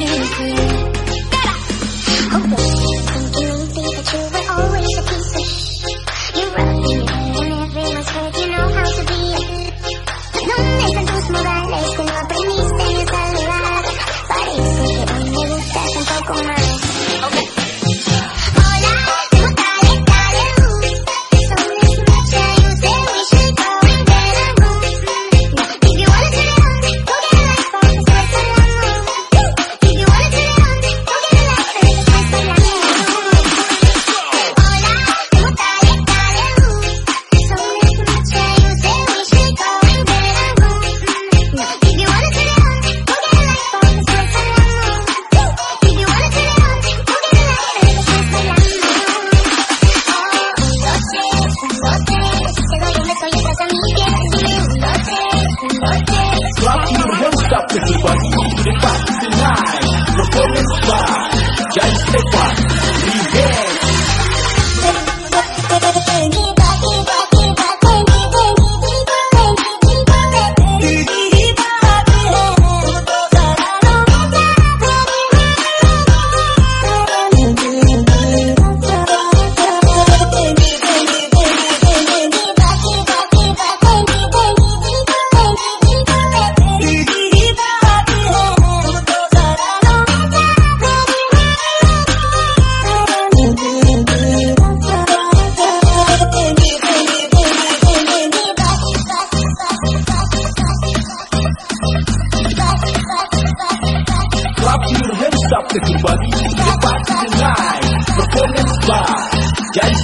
kembali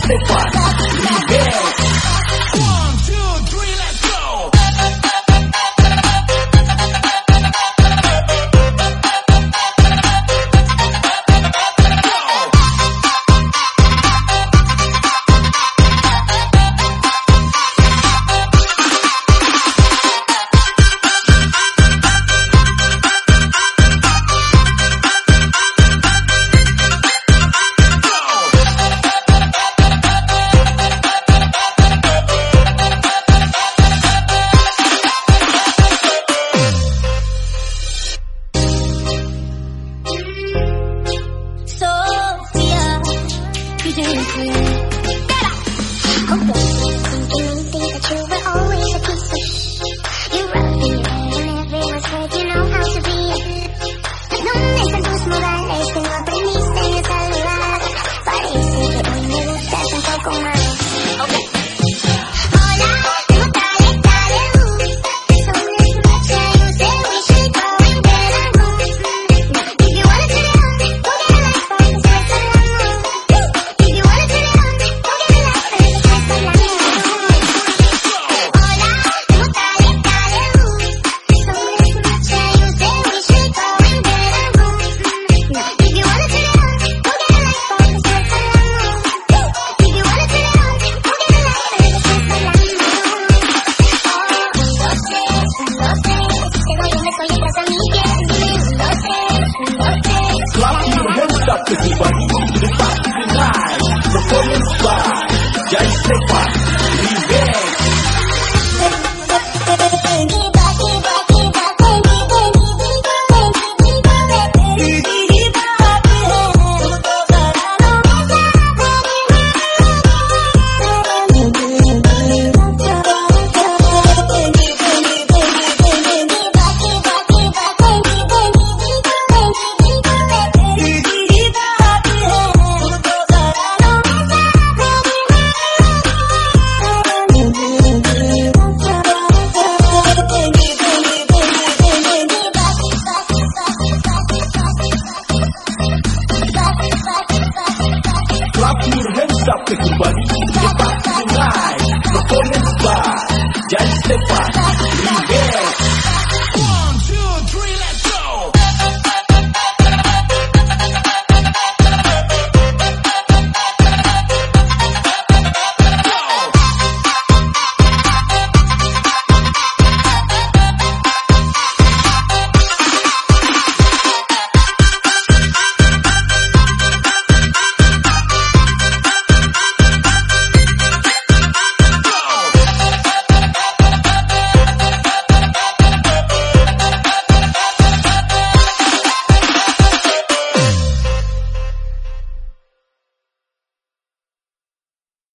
Jai Everybody, the party's